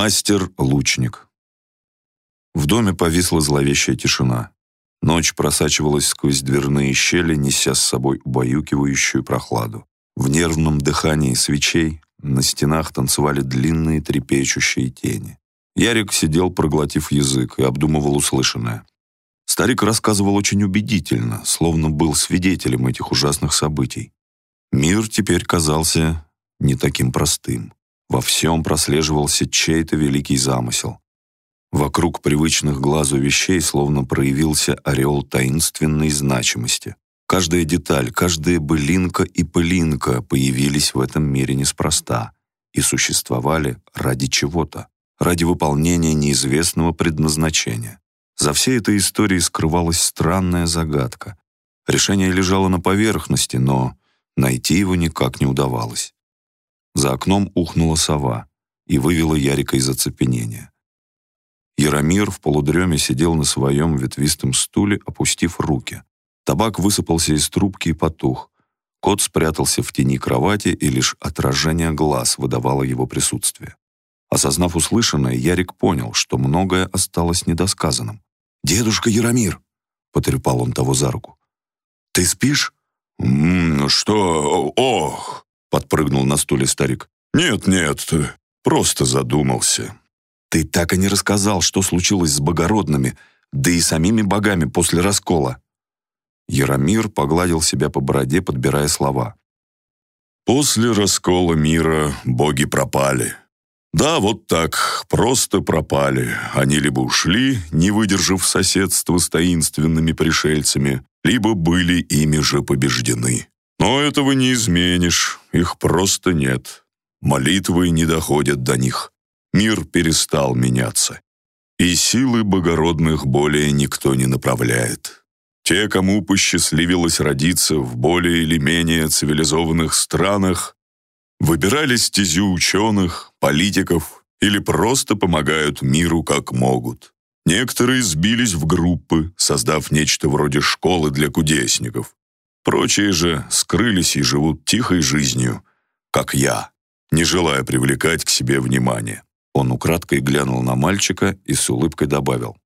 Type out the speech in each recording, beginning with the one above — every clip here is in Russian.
Мастер-лучник. В доме повисла зловещая тишина. Ночь просачивалась сквозь дверные щели, неся с собой убаюкивающую прохладу. В нервном дыхании свечей на стенах танцевали длинные трепещущие тени. Ярик сидел, проглотив язык, и обдумывал услышанное. Старик рассказывал очень убедительно, словно был свидетелем этих ужасных событий. Мир теперь казался не таким простым. Во всем прослеживался чей-то великий замысел. Вокруг привычных глазу вещей словно проявился ореол таинственной значимости. Каждая деталь, каждая былинка и пылинка появились в этом мире неспроста и существовали ради чего-то, ради выполнения неизвестного предназначения. За всей этой историей скрывалась странная загадка. Решение лежало на поверхности, но найти его никак не удавалось. За окном ухнула сова и вывела Ярика из оцепенения. Яромир в полудреме сидел на своем ветвистом стуле, опустив руки. Табак высыпался из трубки и потух. Кот спрятался в тени кровати, и лишь отражение глаз выдавало его присутствие. Осознав услышанное, Ярик понял, что многое осталось недосказанным. «Дедушка Яромир!» — потрепал он того за руку. «Ты спишь?» «М -м, «Что? Ох!» — подпрыгнул на стуле старик. «Нет, нет, просто задумался. Ты так и не рассказал, что случилось с богородными, да и самими богами после раскола. Яромир погладил себя по бороде, подбирая слова. После раскола мира боги пропали. Да, вот так, просто пропали. Они либо ушли, не выдержав соседства с таинственными пришельцами, либо были ими же побеждены. Но этого не изменишь, их просто нет. Молитвы не доходят до них мир перестал меняться. И силы богородных более никто не направляет. Те, кому посчастливилось родиться в более или менее цивилизованных странах, выбирали стезю ученых, политиков или просто помогают миру как могут. Некоторые сбились в группы, создав нечто вроде школы для кудесников. Прочие же скрылись и живут тихой жизнью, как я, не желая привлекать к себе внимание. Он украдкой глянул на мальчика и с улыбкой добавил.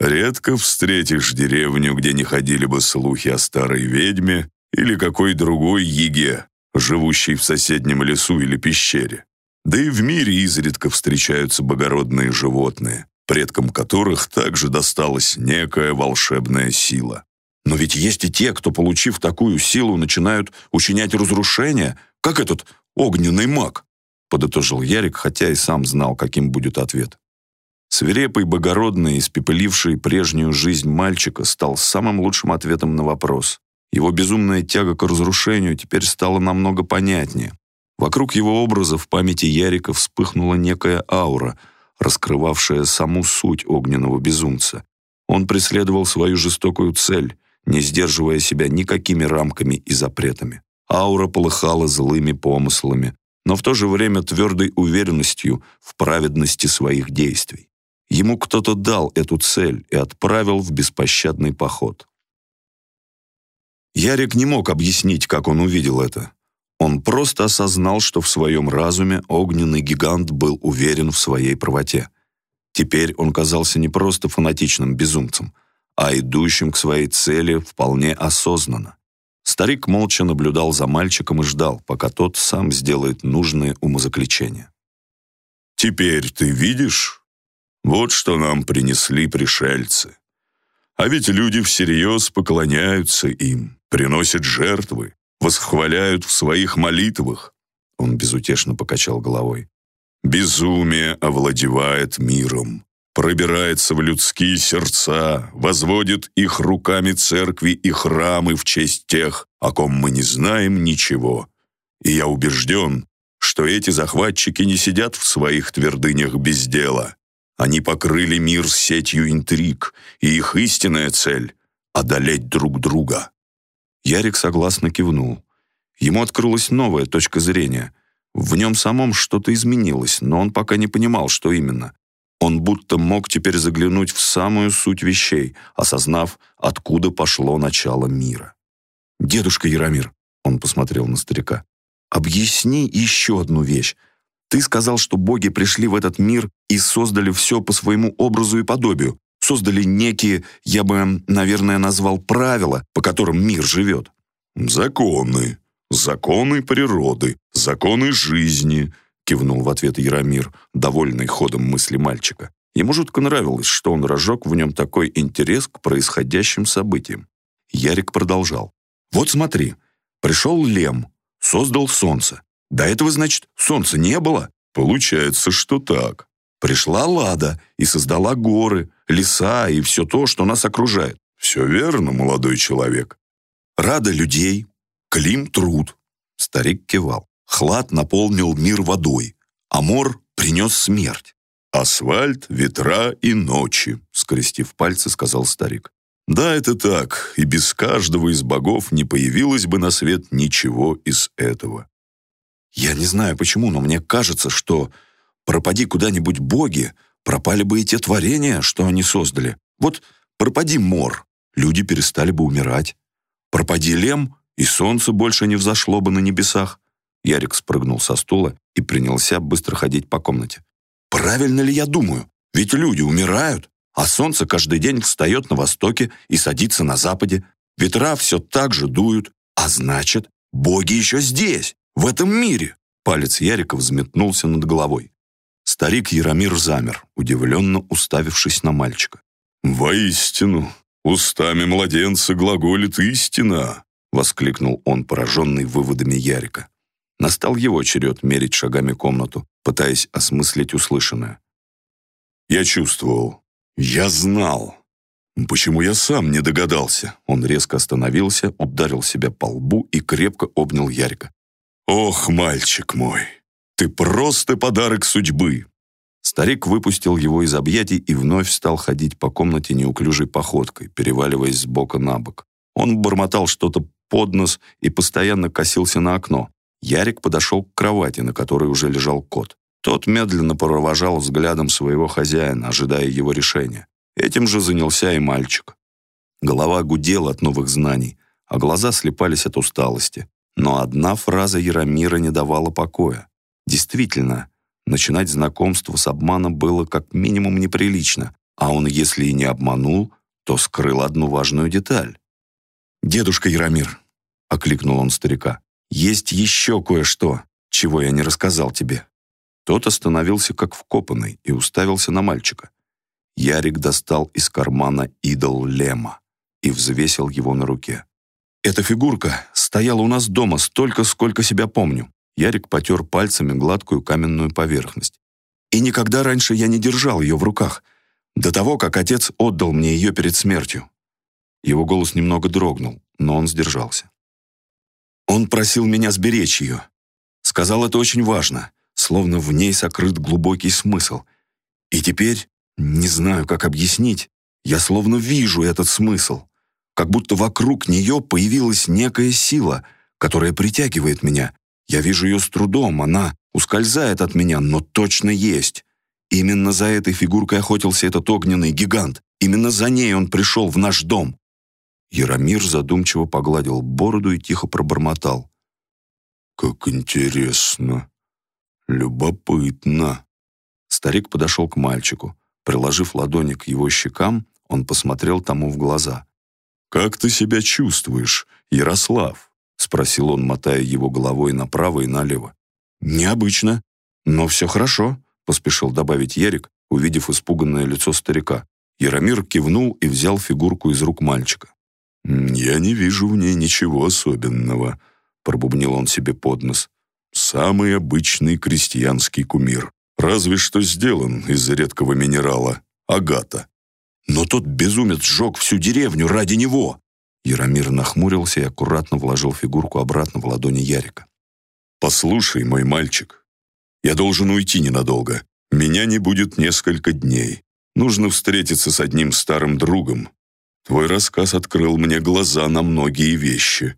«Редко встретишь деревню, где не ходили бы слухи о старой ведьме или какой другой еге, живущей в соседнем лесу или пещере. Да и в мире изредка встречаются богородные животные, предкам которых также досталась некая волшебная сила. Но ведь есть и те, кто, получив такую силу, начинают учинять разрушения, как этот огненный маг подытожил Ярик, хотя и сам знал, каким будет ответ. Свирепый, богородный, испепеливший прежнюю жизнь мальчика стал самым лучшим ответом на вопрос. Его безумная тяга к разрушению теперь стала намного понятнее. Вокруг его образа в памяти Ярика вспыхнула некая аура, раскрывавшая саму суть огненного безумца. Он преследовал свою жестокую цель, не сдерживая себя никакими рамками и запретами. Аура полыхала злыми помыслами, но в то же время твердой уверенностью в праведности своих действий. Ему кто-то дал эту цель и отправил в беспощадный поход. Ярик не мог объяснить, как он увидел это. Он просто осознал, что в своем разуме огненный гигант был уверен в своей правоте. Теперь он казался не просто фанатичным безумцем, а идущим к своей цели вполне осознанно. Старик молча наблюдал за мальчиком и ждал, пока тот сам сделает нужные умозаключения. «Теперь ты видишь? Вот что нам принесли пришельцы. А ведь люди всерьез поклоняются им, приносят жертвы, восхваляют в своих молитвах». Он безутешно покачал головой. «Безумие овладевает миром пробирается в людские сердца, возводит их руками церкви и храмы в честь тех, о ком мы не знаем ничего. И я убежден, что эти захватчики не сидят в своих твердынях без дела. Они покрыли мир сетью интриг, и их истинная цель — одолеть друг друга. Ярик согласно кивнул. Ему открылась новая точка зрения. В нем самом что-то изменилось, но он пока не понимал, что именно. Он будто мог теперь заглянуть в самую суть вещей, осознав, откуда пошло начало мира. «Дедушка Яромир», — он посмотрел на старика, — «объясни еще одну вещь. Ты сказал, что боги пришли в этот мир и создали все по своему образу и подобию. Создали некие, я бы, наверное, назвал правила, по которым мир живет. Законы. Законы природы. Законы жизни, кивнул в ответ Яромир, довольный ходом мысли мальчика. Ему жутко нравилось, что он разжег в нем такой интерес к происходящим событиям. Ярик продолжал. «Вот смотри, пришел Лем, создал солнце. До этого, значит, солнца не было? Получается, что так. Пришла Лада и создала горы, леса и все то, что нас окружает. Все верно, молодой человек. Рада людей, Клим — труд. Старик кивал. Хлад наполнил мир водой, а мор принес смерть. «Асфальт, ветра и ночи», — скрестив пальцы, сказал старик. «Да, это так, и без каждого из богов не появилось бы на свет ничего из этого. Я не знаю почему, но мне кажется, что пропади куда-нибудь боги, пропали бы и те творения, что они создали. Вот пропади мор, люди перестали бы умирать. Пропади лем, и солнце больше не взошло бы на небесах. Ярик спрыгнул со стула и принялся быстро ходить по комнате. Правильно ли я думаю? Ведь люди умирают, а солнце каждый день встает на востоке и садится на западе. Ветра все так же дуют, а значит, боги еще здесь в этом мире!» Палец Ярика взметнулся над головой. Старик Яромир замер, удивленно уставившись на мальчика. «Воистину, устами младенца глаголит истина!» воскликнул он, пораженный выводами Ярика. Настал его черед мерить шагами комнату, пытаясь осмыслить услышанное. «Я чувствовал. Я знал. Почему я сам не догадался?» Он резко остановился, ударил себя по лбу и крепко обнял Ярика. «Ох, мальчик мой, ты просто подарок судьбы!» Старик выпустил его из объятий и вновь стал ходить по комнате неуклюжей походкой, переваливаясь с бока на бок. Он бормотал что-то под нос и постоянно косился на окно. Ярик подошел к кровати, на которой уже лежал кот. Тот медленно провожал взглядом своего хозяина, ожидая его решения. Этим же занялся и мальчик. Голова гудела от новых знаний, а глаза слепались от усталости. Но одна фраза Яромира не давала покоя. Действительно, начинать знакомство с обманом было как минимум неприлично, а он, если и не обманул, то скрыл одну важную деталь. «Дедушка Яромир», — окликнул он старика, — «есть еще кое-что, чего я не рассказал тебе». Тот остановился как вкопанный и уставился на мальчика. Ярик достал из кармана идол Лема и взвесил его на руке. Эта фигурка стояла у нас дома столько, сколько себя помню. Ярик потер пальцами гладкую каменную поверхность. И никогда раньше я не держал ее в руках, до того, как отец отдал мне ее перед смертью. Его голос немного дрогнул, но он сдержался. Он просил меня сберечь ее. Сказал, это очень важно, словно в ней сокрыт глубокий смысл. И теперь, не знаю, как объяснить, я словно вижу этот смысл как будто вокруг нее появилась некая сила, которая притягивает меня. Я вижу ее с трудом, она ускользает от меня, но точно есть. Именно за этой фигуркой охотился этот огненный гигант. Именно за ней он пришел в наш дом. Яромир задумчиво погладил бороду и тихо пробормотал. «Как интересно! Любопытно!» Старик подошел к мальчику. Приложив ладони к его щекам, он посмотрел тому в глаза. «Как ты себя чувствуешь, Ярослав?» — спросил он, мотая его головой направо и налево. «Необычно, но все хорошо», — поспешил добавить Ярик, увидев испуганное лицо старика. Яромир кивнул и взял фигурку из рук мальчика. «Я не вижу в ней ничего особенного», — пробубнил он себе под нос. «Самый обычный крестьянский кумир, разве что сделан из редкого минерала — агата. Но тот безумец сжег всю деревню ради него. Яромир нахмурился и аккуратно вложил фигурку обратно в ладони Ярика. «Послушай, мой мальчик, я должен уйти ненадолго. Меня не будет несколько дней. Нужно встретиться с одним старым другом. Твой рассказ открыл мне глаза на многие вещи.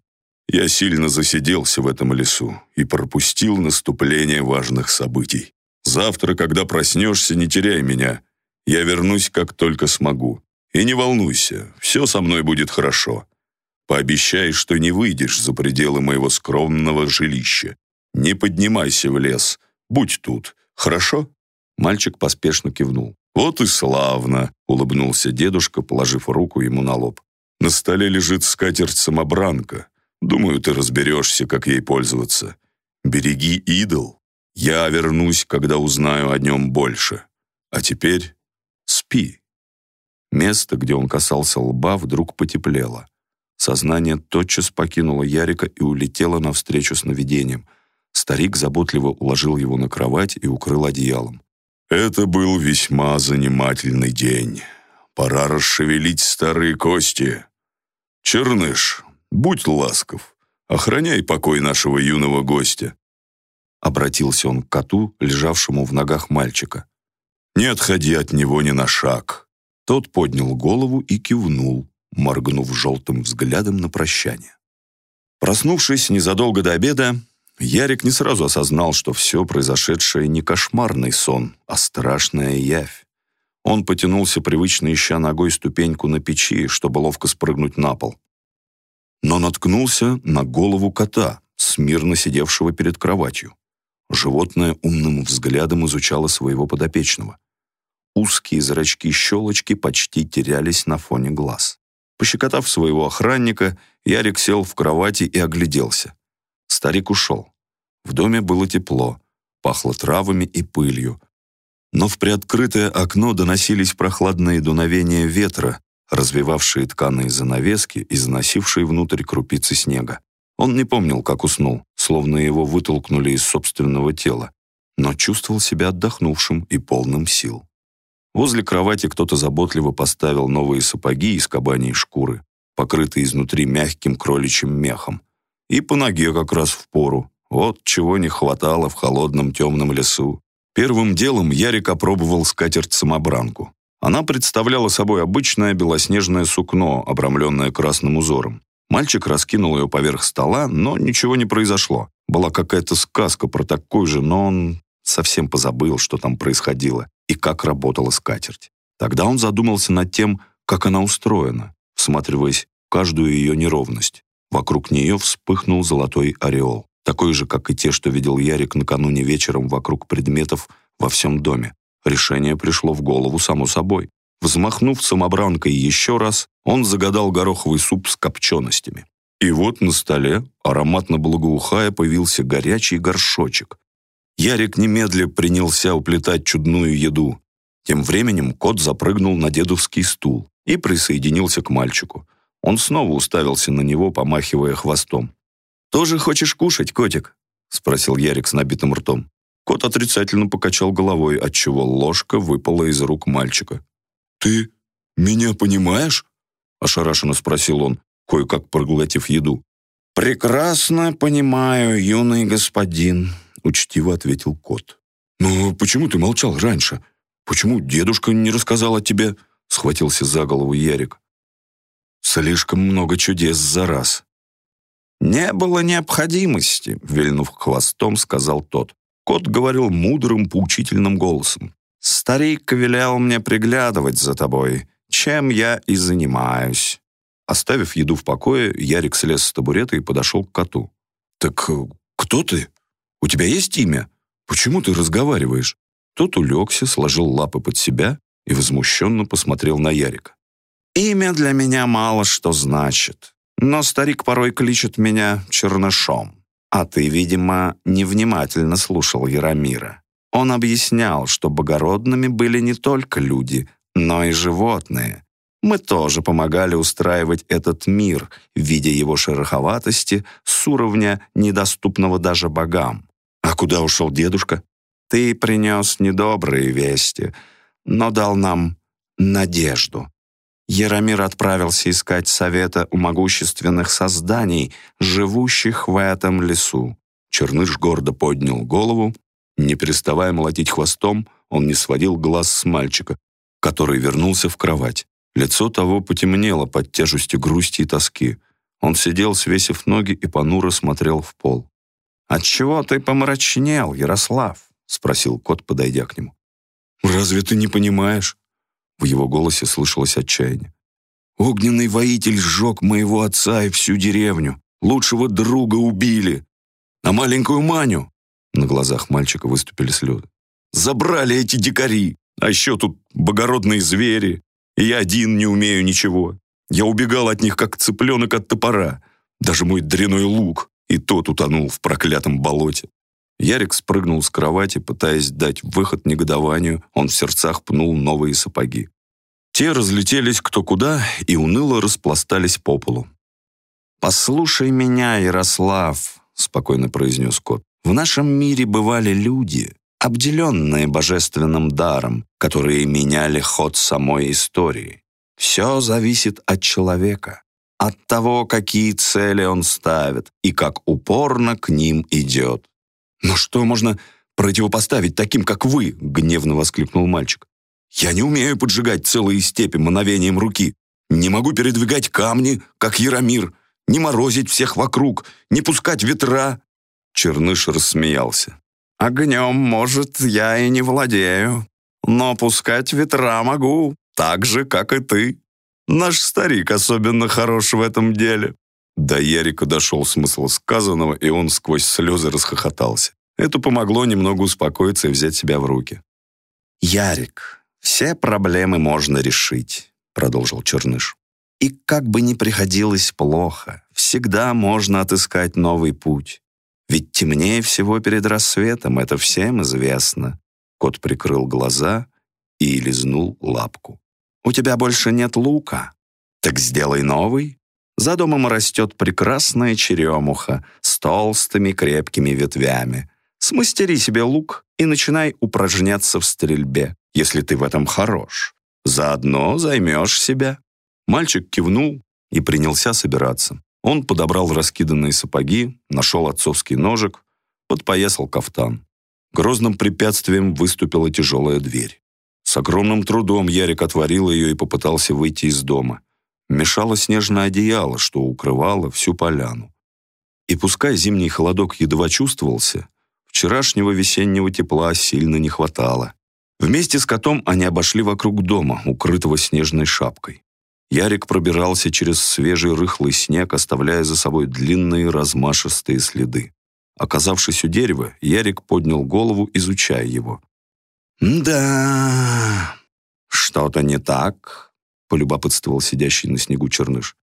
Я сильно засиделся в этом лесу и пропустил наступление важных событий. Завтра, когда проснешься, не теряй меня. Я вернусь, как только смогу. И не волнуйся, все со мной будет хорошо. Пообещай, что не выйдешь за пределы моего скромного жилища. Не поднимайся в лес, Будь тут, хорошо?» Мальчик поспешно кивнул. «Вот и славно!» — улыбнулся дедушка, положив руку ему на лоб. «На столе лежит скатерть-самобранка. Думаю, ты разберешься, как ей пользоваться. Береги идол. Я вернусь, когда узнаю о нем больше. А теперь спи». Место, где он касался лба, вдруг потеплело. Сознание тотчас покинуло Ярика и улетело навстречу сновидениям. Старик заботливо уложил его на кровать и укрыл одеялом. «Это был весьма занимательный день. Пора расшевелить старые кости. Черныш, будь ласков, охраняй покой нашего юного гостя». Обратился он к коту, лежавшему в ногах мальчика. «Не отходи от него ни на шаг». Тот поднял голову и кивнул, моргнув желтым взглядом на прощание. Проснувшись незадолго до обеда, Ярик не сразу осознал, что все произошедшее не кошмарный сон, а страшная явь. Он потянулся, привычно ища ногой ступеньку на печи, чтобы ловко спрыгнуть на пол. Но наткнулся на голову кота, смирно сидевшего перед кроватью. Животное умным взглядом изучало своего подопечного. Узкие зрачки-щелочки почти терялись на фоне глаз. Пощекотав своего охранника, Ярик сел в кровати и огляделся. Старик ушел. В доме было тепло, пахло травами и пылью. Но в приоткрытое окно доносились прохладные дуновения ветра, развивавшие тканые занавески и заносившие внутрь крупицы снега. Он не помнил, как уснул, словно его вытолкнули из собственного тела, но чувствовал себя отдохнувшим и полным сил. Возле кровати кто-то заботливо поставил новые сапоги из кабаней шкуры, покрытые изнутри мягким кроличьим мехом. И по ноге как раз в пору. Вот чего не хватало в холодном темном лесу. Первым делом Ярик опробовал скатерть-самобранку. Она представляла собой обычное белоснежное сукно, обрамленное красным узором. Мальчик раскинул ее поверх стола, но ничего не произошло. Была какая-то сказка про такой же, но он совсем позабыл, что там происходило и как работала скатерть. Тогда он задумался над тем, как она устроена, всматриваясь в каждую ее неровность. Вокруг нее вспыхнул золотой ореол, такой же, как и те, что видел Ярик накануне вечером вокруг предметов во всем доме. Решение пришло в голову само собой. Взмахнув самобранкой еще раз, он загадал гороховый суп с копченостями. И вот на столе, ароматно благоухая, появился горячий горшочек. Ярик немедля принялся уплетать чудную еду. Тем временем кот запрыгнул на дедовский стул и присоединился к мальчику. Он снова уставился на него, помахивая хвостом. «Тоже хочешь кушать, котик?» — спросил Ярик с набитым ртом. Кот отрицательно покачал головой, отчего ложка выпала из рук мальчика. «Ты меня понимаешь?» — ошарашенно спросил он, кое-как проглотив еду. «Прекрасно понимаю, юный господин», — учтиво ответил кот. «Но почему ты молчал раньше? Почему дедушка не рассказал о тебе?» — схватился за голову Ярик. «Слишком много чудес за раз». «Не было необходимости», — вильнув хвостом, сказал тот. Кот говорил мудрым, поучительным голосом. «Старик велел мне приглядывать за тобой, чем я и занимаюсь». Оставив еду в покое, Ярик слез с табурета и подошел к коту. «Так э, кто ты? У тебя есть имя? Почему ты разговариваешь?» Тот улегся, сложил лапы под себя и возмущенно посмотрел на Ярика. «Имя для меня мало что значит, но старик порой кличет меня чернышом. А ты, видимо, невнимательно слушал Яромира. Он объяснял, что богородными были не только люди, но и животные. Мы тоже помогали устраивать этот мир, видя его шероховатости с уровня, недоступного даже богам. А куда ушел дедушка? Ты принес недобрые вести, но дал нам надежду. Яромир отправился искать совета у могущественных созданий, живущих в этом лесу. Черныш гордо поднял голову. Не переставая молотить хвостом, он не сводил глаз с мальчика, который вернулся в кровать. Лицо того потемнело под тяжестью грусти и тоски. Он сидел, свесив ноги, и понуро смотрел в пол. «Отчего ты помрачнел, Ярослав?» — спросил кот, подойдя к нему. «Разве ты не понимаешь?» В его голосе слышалось отчаяние. «Огненный воитель сжег моего отца и всю деревню. Лучшего друга убили. А маленькую Маню На глазах мальчика выступили слезы. «Забрали эти дикари! А еще тут богородные звери! И я один не умею ничего. Я убегал от них, как цыпленок от топора. Даже мой дряной лук, и тот утонул в проклятом болоте. Ярик спрыгнул с кровати, пытаясь дать выход негодованию, он в сердцах пнул новые сапоги. Те разлетелись кто куда и уныло распластались по полу. «Послушай меня, Ярослав», — спокойно произнес кот. «В нашем мире бывали люди, обделенные божественным даром, которые меняли ход самой истории. Все зависит от человека, от того, какие цели он ставит и как упорно к ним идет. «Но что можно противопоставить таким, как вы?» — гневно воскликнул мальчик. «Я не умею поджигать целые степи мановением руки. Не могу передвигать камни, как Яромир, не морозить всех вокруг, не пускать ветра». Черныш рассмеялся. «Огнем, может, я и не владею, но пускать ветра могу, так же, как и ты. Наш старик особенно хорош в этом деле». До Ярика дошел смысл сказанного, и он сквозь слезы расхохотался. Это помогло немного успокоиться и взять себя в руки. «Ярик, все проблемы можно решить», — продолжил Черныш. «И как бы ни приходилось плохо, всегда можно отыскать новый путь. Ведь темнее всего перед рассветом, это всем известно». Кот прикрыл глаза и лизнул лапку. «У тебя больше нет лука? Так сделай новый, за домом растет прекрасная черемуха с толстыми крепкими ветвями. Смастери себе лук и начинай упражняться в стрельбе, если ты в этом хорош. Заодно займешь себя». Мальчик кивнул и принялся собираться. Он подобрал раскиданные сапоги, нашел отцовский ножик, подпоясал кафтан. Грозным препятствием выступила тяжелая дверь. С огромным трудом Ярик отворил ее и попытался выйти из дома мешало снежное одеяло, что укрывало всю поляну. И пускай зимний холодок едва чувствовался, вчерашнего весеннего тепла сильно не хватало. Вместе с котом они обошли вокруг дома, укрытого снежной шапкой. Ярик пробирался через свежий рыхлый снег, оставляя за собой длинные размашистые следы. Оказавшись у дерева, Ярик поднял голову, изучая его. «Да, что-то не так», — полюбопытствовал сидящий на снегу черныш.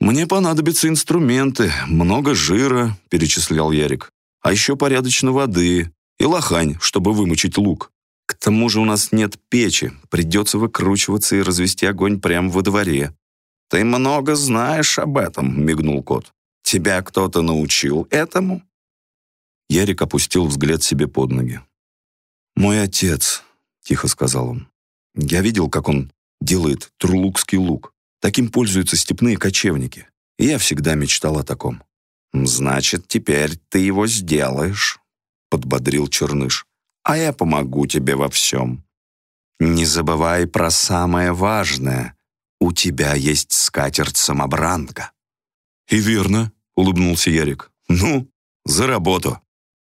«Мне понадобятся инструменты, много жира», — перечислял Ярик. «А еще порядочно воды и лохань, чтобы вымочить лук. К тому же у нас нет печи, придется выкручиваться и развести огонь прямо во дворе». «Ты много знаешь об этом», — мигнул кот. «Тебя кто-то научил этому?» Ярик опустил взгляд себе под ноги. «Мой отец», — тихо сказал он. «Я видел, как он делает турлукский лук. Таким пользуются степные кочевники. Я всегда мечтал о таком. «Значит, теперь ты его сделаешь», — подбодрил Черныш. «А я помогу тебе во всем. Не забывай про самое важное. У тебя есть скатерть-самобранка». «И верно», — улыбнулся Ярик. «Ну, за работу».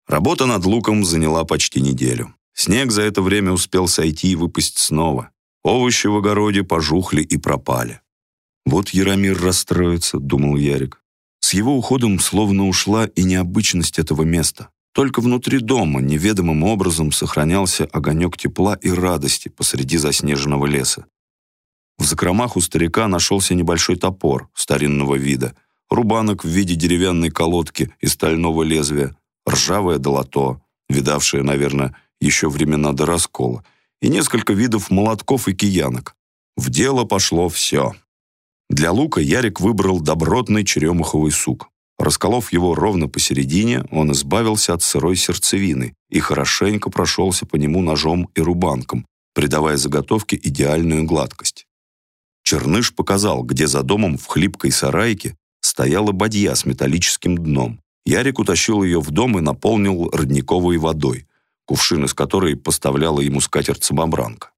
Работа над луком заняла почти неделю. Снег за это время успел сойти и выпасть снова. Овощи в огороде пожухли и пропали. «Вот Яромир расстроится», — думал Ярик. С его уходом словно ушла и необычность этого места. Только внутри дома неведомым образом сохранялся огонек тепла и радости посреди заснеженного леса. В закромах у старика нашелся небольшой топор старинного вида, рубанок в виде деревянной колодки и стального лезвия, ржавое долото, видавшее, наверное, еще времена до раскола, и несколько видов молотков и киянок. В дело пошло все. Для лука Ярик выбрал добротный черемуховый сук. Расколов его ровно посередине, он избавился от сырой сердцевины и хорошенько прошелся по нему ножом и рубанком, придавая заготовке идеальную гладкость. Черныш показал, где за домом в хлипкой сарайке стояла бадья с металлическим дном. Ярик утащил ее в дом и наполнил родниковой водой кувшин из которой поставляла ему скатерть-самобранка.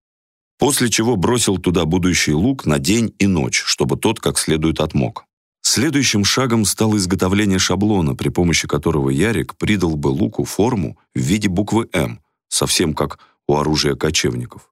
После чего бросил туда будущий лук на день и ночь, чтобы тот как следует отмок. Следующим шагом стало изготовление шаблона, при помощи которого Ярик придал бы луку форму в виде буквы «М», совсем как у оружия кочевников.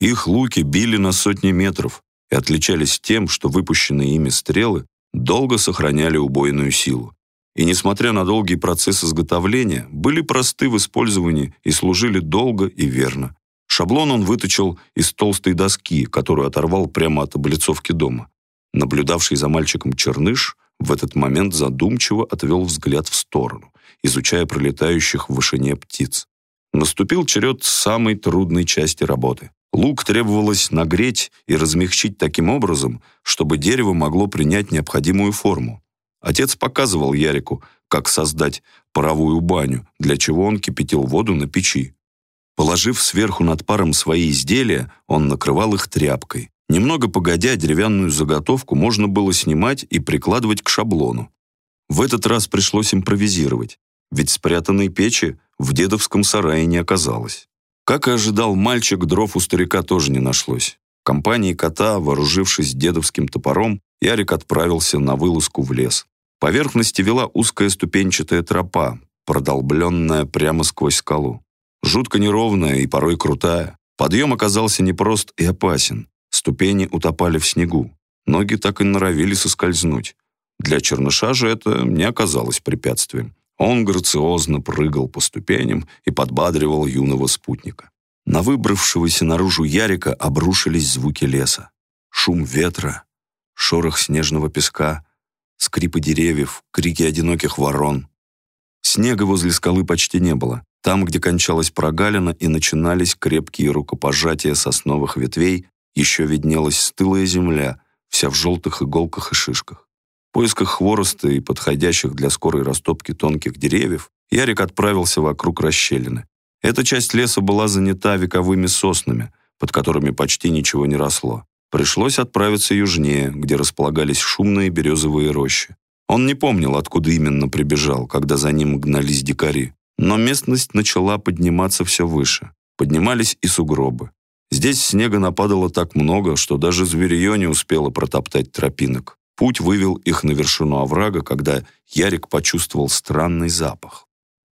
Их луки били на сотни метров и отличались тем, что выпущенные ими стрелы долго сохраняли убойную силу. И, несмотря на долгий процесс изготовления, были просты в использовании и служили долго и верно. Шаблон он выточил из толстой доски, которую оторвал прямо от облицовки дома. Наблюдавший за мальчиком Черныш в этот момент задумчиво отвел взгляд в сторону, изучая пролетающих в вышине птиц. Наступил черед самой трудной части работы. Лук требовалось нагреть и размягчить таким образом, чтобы дерево могло принять необходимую форму. Отец показывал Ярику, как создать паровую баню, для чего он кипятил воду на печи. Положив сверху над паром свои изделия, он накрывал их тряпкой. Немного погодя, деревянную заготовку можно было снимать и прикладывать к шаблону. В этот раз пришлось импровизировать, ведь спрятанной печи в дедовском сарае не оказалось. Как и ожидал мальчик, дров у старика тоже не нашлось. В компании кота, вооружившись дедовским топором, Ярик отправился на вылазку в лес поверхности вела узкая ступенчатая тропа, продолбленная прямо сквозь скалу. Жутко неровная и порой крутая. Подъем оказался непрост и опасен. Ступени утопали в снегу. Ноги так и норовили соскользнуть. Для черныша же это не оказалось препятствием. Он грациозно прыгал по ступеням и подбадривал юного спутника. На выбравшегося наружу Ярика обрушились звуки леса. Шум ветра, шорох снежного песка, скрипы деревьев, крики одиноких ворон. Снега возле скалы почти не было. Там, где кончалась прогалина и начинались крепкие рукопожатия сосновых ветвей, еще виднелась стылая земля, вся в желтых иголках и шишках. В поисках хвороста и подходящих для скорой растопки тонких деревьев Ярик отправился вокруг расщелины. Эта часть леса была занята вековыми соснами, под которыми почти ничего не росло. Пришлось отправиться южнее, где располагались шумные березовые рощи. Он не помнил, откуда именно прибежал, когда за ним гнались дикари. Но местность начала подниматься все выше. Поднимались и сугробы. Здесь снега нападало так много, что даже зверье не успело протоптать тропинок. Путь вывел их на вершину оврага, когда Ярик почувствовал странный запах.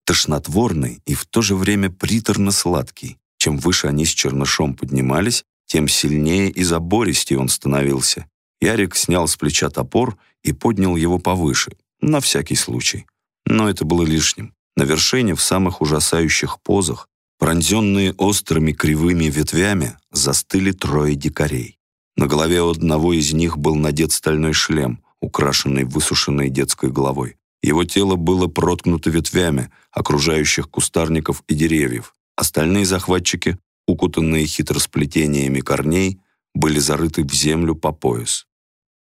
Тошнотворный и в то же время приторно-сладкий. Чем выше они с чернышом поднимались, тем сильнее и забористее он становился. Ярик снял с плеча топор и поднял его повыше, на всякий случай. Но это было лишним. На вершине, в самых ужасающих позах, пронзенные острыми кривыми ветвями, застыли трое дикарей. На голове одного из них был надет стальной шлем, украшенный высушенной детской головой. Его тело было проткнуто ветвями окружающих кустарников и деревьев. Остальные захватчики укутанные хитросплетениями корней, были зарыты в землю по пояс.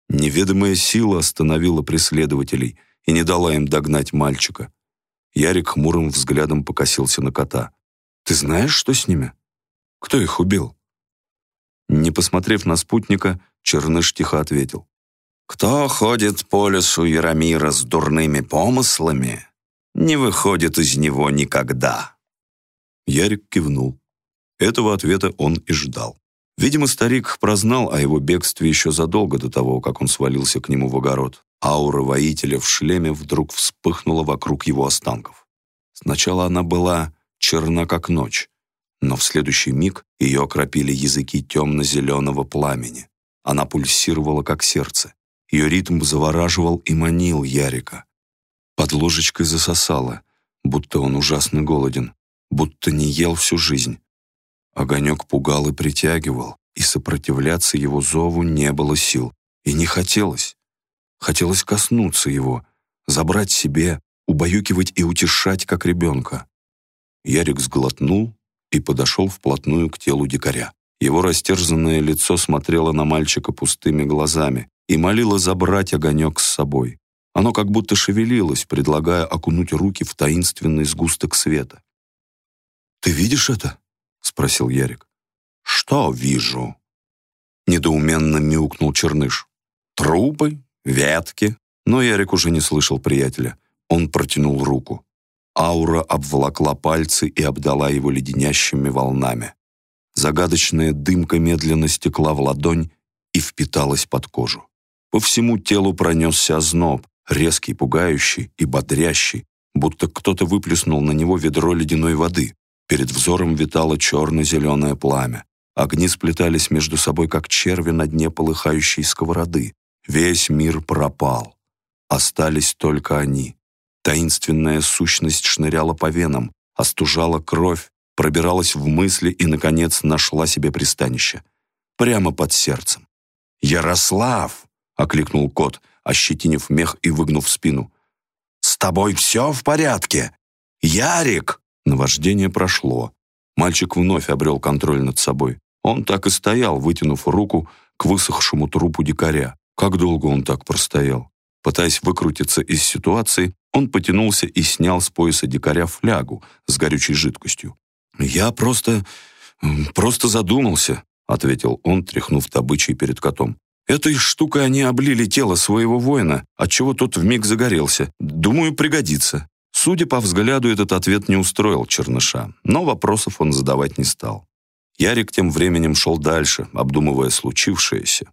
Неведомая сила остановила преследователей и не дала им догнать мальчика. Ярик хмурым взглядом покосился на кота. «Ты знаешь, что с ними? Кто их убил?» Не посмотрев на спутника, Черныш тихо ответил. «Кто ходит по лесу Яромира с дурными помыслами, не выходит из него никогда». Ярик кивнул. Этого ответа он и ждал. Видимо, старик прознал о его бегстве еще задолго до того, как он свалился к нему в огород. Аура воителя в шлеме вдруг вспыхнула вокруг его останков. Сначала она была черна, как ночь, но в следующий миг ее окропили языки темно-зеленого пламени. Она пульсировала, как сердце. Ее ритм завораживал и манил Ярика. Под ложечкой засосала, будто он ужасно голоден, будто не ел всю жизнь. Огонек пугал и притягивал, и сопротивляться его зову не было сил. И не хотелось. Хотелось коснуться его, забрать себе, убаюкивать и утешать, как ребенка. Ярик сглотнул и подошел вплотную к телу дикаря. Его растерзанное лицо смотрело на мальчика пустыми глазами и молило забрать огонек с собой. Оно как будто шевелилось, предлагая окунуть руки в таинственный сгусток света. «Ты видишь это?» Спросил Ярик. «Что вижу?» Недоуменно мяукнул Черныш. «Трупы? Ветки?» Но Ярик уже не слышал приятеля. Он протянул руку. Аура обволокла пальцы и обдала его леденящими волнами. Загадочная дымка медленно стекла в ладонь и впиталась под кожу. По всему телу пронесся озноб, резкий, пугающий и бодрящий, будто кто-то выплеснул на него ведро ледяной воды. Перед взором витало черно-зеленое пламя. Огни сплетались между собой, как черви на дне полыхающей сковороды. Весь мир пропал. Остались только они. Таинственная сущность шныряла по венам, остужала кровь, пробиралась в мысли и, наконец, нашла себе пристанище. Прямо под сердцем. «Ярослав!» — окликнул кот, ощетинив мех и выгнув спину. «С тобой все в порядке? Ярик!» Наваждение прошло. Мальчик вновь обрел контроль над собой. Он так и стоял, вытянув руку к высохшему трупу дикаря. Как долго он так простоял? Пытаясь выкрутиться из ситуации, он потянулся и снял с пояса дикаря флягу с горючей жидкостью. «Я просто... просто задумался», — ответил он, тряхнув добычей перед котом. «Этой штукой они облили тело своего воина, отчего тот вмиг загорелся. Думаю, пригодится». Судя по взгляду, этот ответ не устроил Черныша, но вопросов он задавать не стал. Ярик тем временем шел дальше, обдумывая случившееся.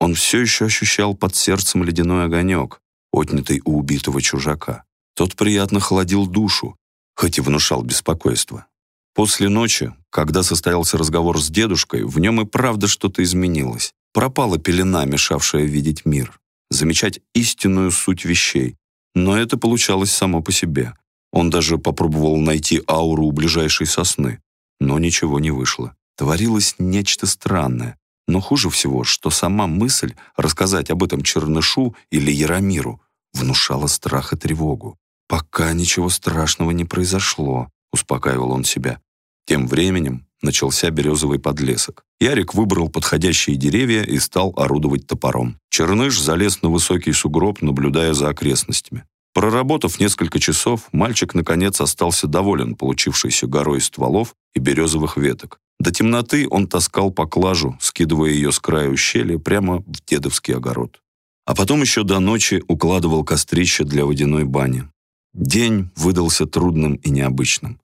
Он все еще ощущал под сердцем ледяной огонек, отнятый у убитого чужака. Тот приятно холодил душу, хоть и внушал беспокойство. После ночи, когда состоялся разговор с дедушкой, в нем и правда что-то изменилось. Пропала пелена, мешавшая видеть мир, замечать истинную суть вещей, но это получалось само по себе. Он даже попробовал найти ауру у ближайшей сосны, но ничего не вышло. Творилось нечто странное. Но хуже всего, что сама мысль рассказать об этом Чернышу или Яромиру внушала страх и тревогу. «Пока ничего страшного не произошло», — успокаивал он себя. Тем временем начался березовый подлесок. Ярик выбрал подходящие деревья и стал орудовать топором. Черныш залез на высокий сугроб, наблюдая за окрестностями. Проработав несколько часов, мальчик наконец остался доволен получившейся горой стволов и березовых веток. До темноты он таскал поклажу, скидывая ее с края ущелья прямо в дедовский огород. А потом еще до ночи укладывал кострище для водяной бани. День выдался трудным и необычным.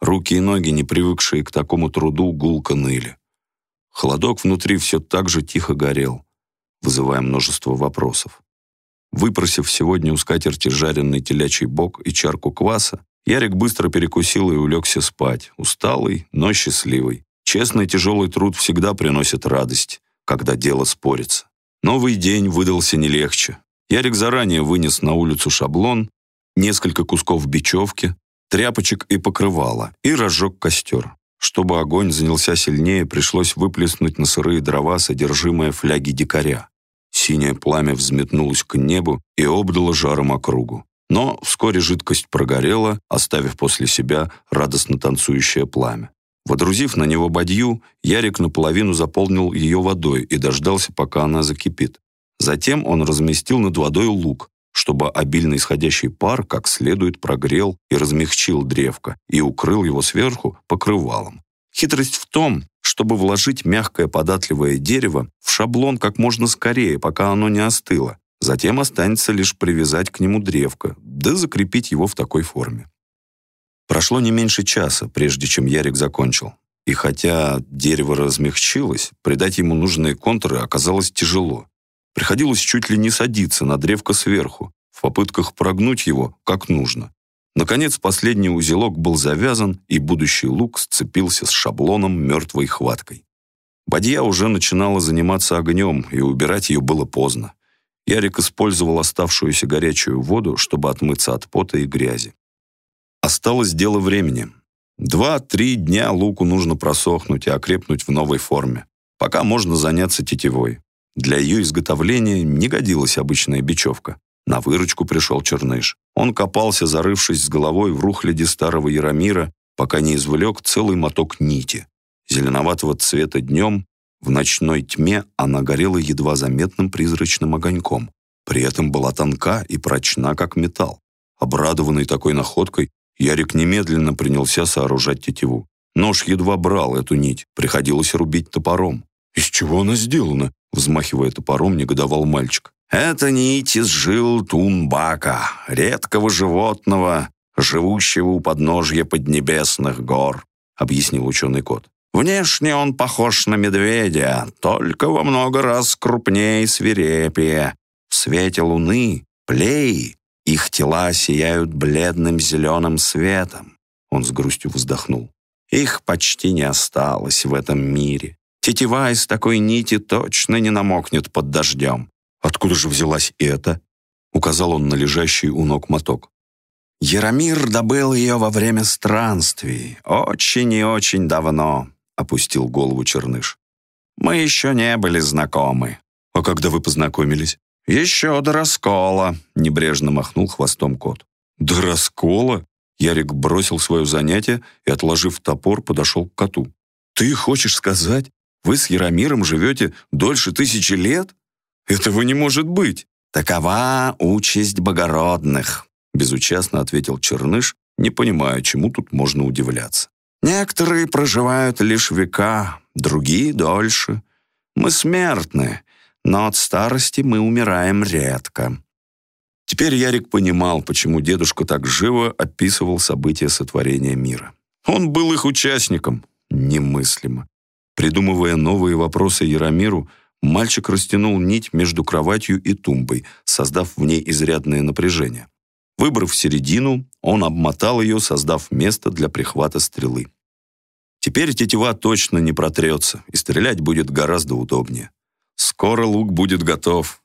Руки и ноги, не привыкшие к такому труду, гулко ныли. Холодок внутри все так же тихо горел, вызывая множество вопросов. Выпросив сегодня у скатерти жареный телячий бок и чарку кваса, Ярик быстро перекусил и улегся спать, усталый, но счастливый. Честный тяжелый труд всегда приносит радость, когда дело спорится. Новый день выдался не легче. Ярик заранее вынес на улицу шаблон, несколько кусков бечевки, тряпочек и покрывала, и разжег костер. Чтобы огонь занялся сильнее, пришлось выплеснуть на сырые дрова содержимое фляги дикаря. Синее пламя взметнулось к небу и обдало жаром округу. Но вскоре жидкость прогорела, оставив после себя радостно танцующее пламя. Водрузив на него бадью, Ярик наполовину заполнил ее водой и дождался, пока она закипит. Затем он разместил над водой лук, чтобы обильно исходящий пар как следует прогрел и размягчил древко и укрыл его сверху покрывалом. Хитрость в том, чтобы вложить мягкое податливое дерево в шаблон как можно скорее, пока оно не остыло. Затем останется лишь привязать к нему древко, да закрепить его в такой форме. Прошло не меньше часа, прежде чем Ярик закончил. И хотя дерево размягчилось, придать ему нужные контуры оказалось тяжело. Приходилось чуть ли не садиться на древко сверху, в попытках прогнуть его как нужно. Наконец, последний узелок был завязан, и будущий лук сцепился с шаблоном мертвой хваткой. Бадья уже начинала заниматься огнем, и убирать ее было поздно. Ярик использовал оставшуюся горячую воду, чтобы отмыться от пота и грязи. Осталось дело времени. Два-три дня луку нужно просохнуть и окрепнуть в новой форме. Пока можно заняться тетивой. Для ее изготовления не годилась обычная бечевка. На выручку пришел Черныш. Он копался, зарывшись с головой в рухляде старого Яромира, пока не извлек целый моток нити. Зеленоватого цвета днем, в ночной тьме она горела едва заметным призрачным огоньком. При этом была тонка и прочна, как металл. Обрадованный такой находкой, Ярик немедленно принялся сооружать тетиву. Нож едва брал эту нить, приходилось рубить топором. «Из чего она сделана?» Взмахивая топором, негодовал мальчик. Это нить из жил тунбака, редкого животного, живущего у подножья поднебесных гор, объяснил ученый кот. Внешне он похож на медведя, только во много раз крупнее и свирепее. В свете луны, плеи, их тела сияют бледным зеленым светом. Он с грустью вздохнул. Их почти не осталось в этом мире. Тетива из такой нити точно не намокнет под дождем. «Откуда же взялась эта?» — указал он на лежащий у ног моток. Яромир добыл ее во время странствий. Очень и очень давно, — опустил голову Черныш. Мы еще не были знакомы. А когда вы познакомились? Еще до раскола, — небрежно махнул хвостом кот. До раскола? Ярик бросил свое занятие и, отложив топор, подошел к коту. «Ты хочешь сказать, вы с Яромиром живете дольше тысячи лет? Этого не может быть!» «Такова участь богородных», — безучастно ответил Черныш, не понимая, чему тут можно удивляться. «Некоторые проживают лишь века, другие — дольше. Мы смертны, но от старости мы умираем редко. Теперь Ярик понимал, почему дедушка так живо описывал события сотворения мира. Он был их участником. Немыслимо. Придумывая новые вопросы Яромиру, мальчик растянул нить между кроватью и тумбой, создав в ней изрядное напряжение. Выбрав середину, он обмотал ее, создав место для прихвата стрелы. Теперь тетива точно не протрется, и стрелять будет гораздо удобнее. Скоро лук будет готов,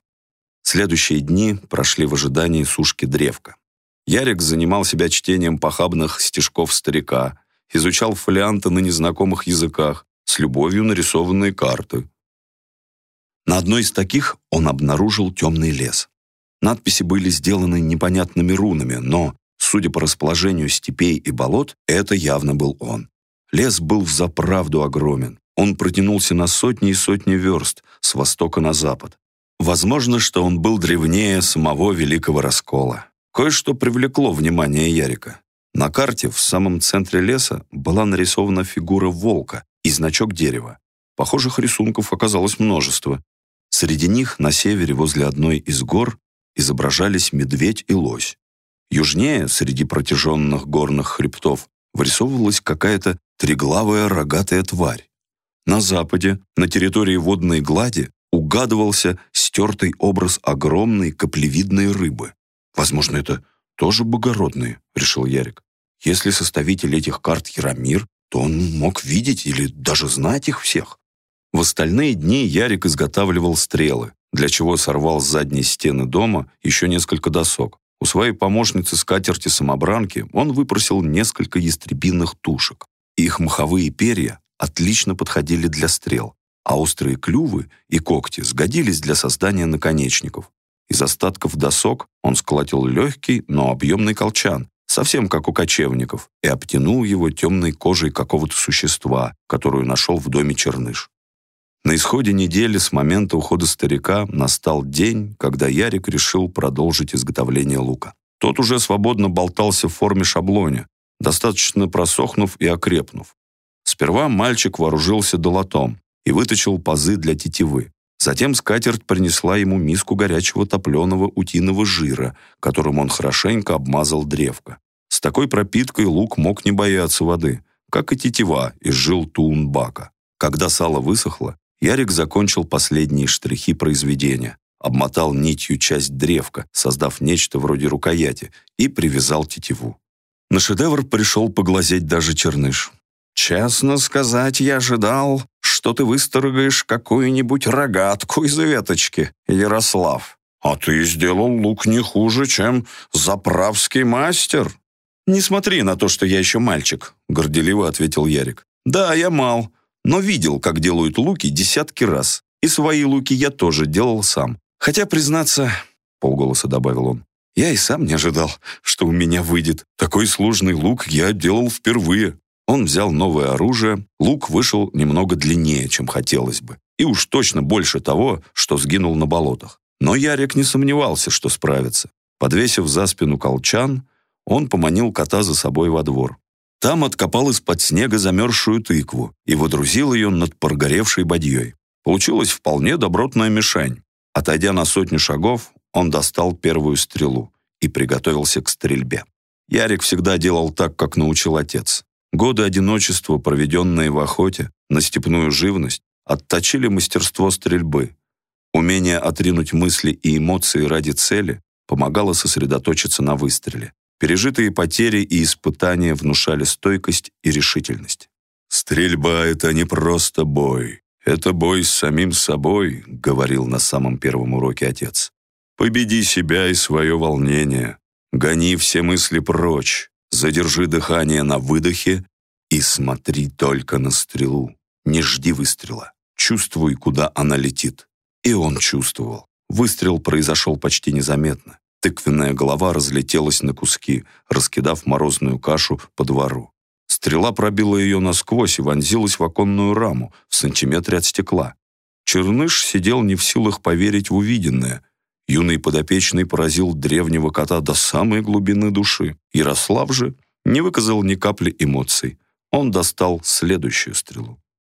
Следующие дни прошли в ожидании сушки древка. Ярик занимал себя чтением похабных стишков старика, изучал фолианты на незнакомых языках, с любовью нарисованные карты. На одной из таких он обнаружил темный лес. Надписи были сделаны непонятными рунами, но, судя по расположению степей и болот, это явно был он. Лес был взаправду огромен. Он протянулся на сотни и сотни верст с востока на запад. Возможно, что он был древнее самого Великого Раскола. Кое-что привлекло внимание Ярика. На карте в самом центре леса была нарисована фигура волка и значок дерева. Похожих рисунков оказалось множество. Среди них на севере возле одной из гор изображались медведь и лось. Южнее, среди протяженных горных хребтов, вырисовывалась какая-то триглавая рогатая тварь. На западе, на территории водной глади, угадывался стертый образ огромной каплевидной рыбы. «Возможно, это тоже богородные», — решил Ярик. «Если составитель этих карт Яромир, то он мог видеть или даже знать их всех». В остальные дни Ярик изготавливал стрелы, для чего сорвал с задней стены дома еще несколько досок. У своей помощницы скатерти-самобранки он выпросил несколько ястребиных тушек. Их маховые перья отлично подходили для стрел, а острые клювы и когти сгодились для создания наконечников. Из остатков досок он сколотил легкий, но объемный колчан, совсем как у кочевников, и обтянул его темной кожей какого-то существа, которую нашел в доме Черныш. На исходе недели с момента ухода старика настал день, когда Ярик решил продолжить изготовление лука. Тот уже свободно болтался в форме шаблоня, достаточно просохнув и окрепнув. Сперва мальчик вооружился долотом, и вытащил пазы для тетивы. Затем скатерть принесла ему миску горячего топленого утиного жира, которым он хорошенько обмазал древко. С такой пропиткой лук мог не бояться воды, как и тетива из жил Туунбака. Когда сало высохло, Ярик закончил последние штрихи произведения, обмотал нитью часть древка, создав нечто вроде рукояти, и привязал тетиву. На шедевр пришел поглазеть даже Черныш. «Честно сказать, я ожидал, что ты выстрогаешь какую-нибудь рогатку из веточки, Ярослав. А ты сделал лук не хуже, чем заправский мастер». «Не смотри на то, что я еще мальчик», — горделиво ответил Ярик. «Да, я мал, но видел, как делают луки десятки раз. И свои луки я тоже делал сам. Хотя, признаться, — полголоса добавил он, — я и сам не ожидал, что у меня выйдет. Такой сложный лук я делал впервые. Он взял новое оружие, лук вышел немного длиннее, чем хотелось бы, и уж точно больше того, что сгинул на болотах. Но Ярик не сомневался, что справится. Подвесив за спину колчан, он поманил кота за собой во двор. Там откопал из-под снега замерзшую тыкву и водрузил ее над прогоревшей бадьей. Получилась вполне добротная мишень. Отойдя на сотню шагов, он достал первую стрелу и приготовился к стрельбе. Ярик всегда делал так, как научил отец. Годы одиночества, проведенные в охоте на степную живность, отточили мастерство стрельбы. Умение отринуть мысли и эмоции ради цели помогало сосредоточиться на выстреле. Пережитые потери и испытания внушали стойкость и решительность. «Стрельба — это не просто бой. Это бой с самим собой», — говорил на самом первом уроке отец. «Победи себя и свое волнение. Гони все мысли прочь, задержи дыхание на выдохе и смотри только на стрелу. Не жди выстрела. Чувствуй, куда она летит. И он чувствовал. Выстрел произошел почти незаметно. Тыквенная голова разлетелась на куски, раскидав морозную кашу по двору. Стрела пробила ее насквозь и вонзилась в оконную раму в сантиметре от стекла. Черныш сидел не в силах поверить в увиденное. Юный подопечный поразил древнего кота до самой глубины души. Ярослав же не выказал ни капли эмоций. Он достал следующую стрелу.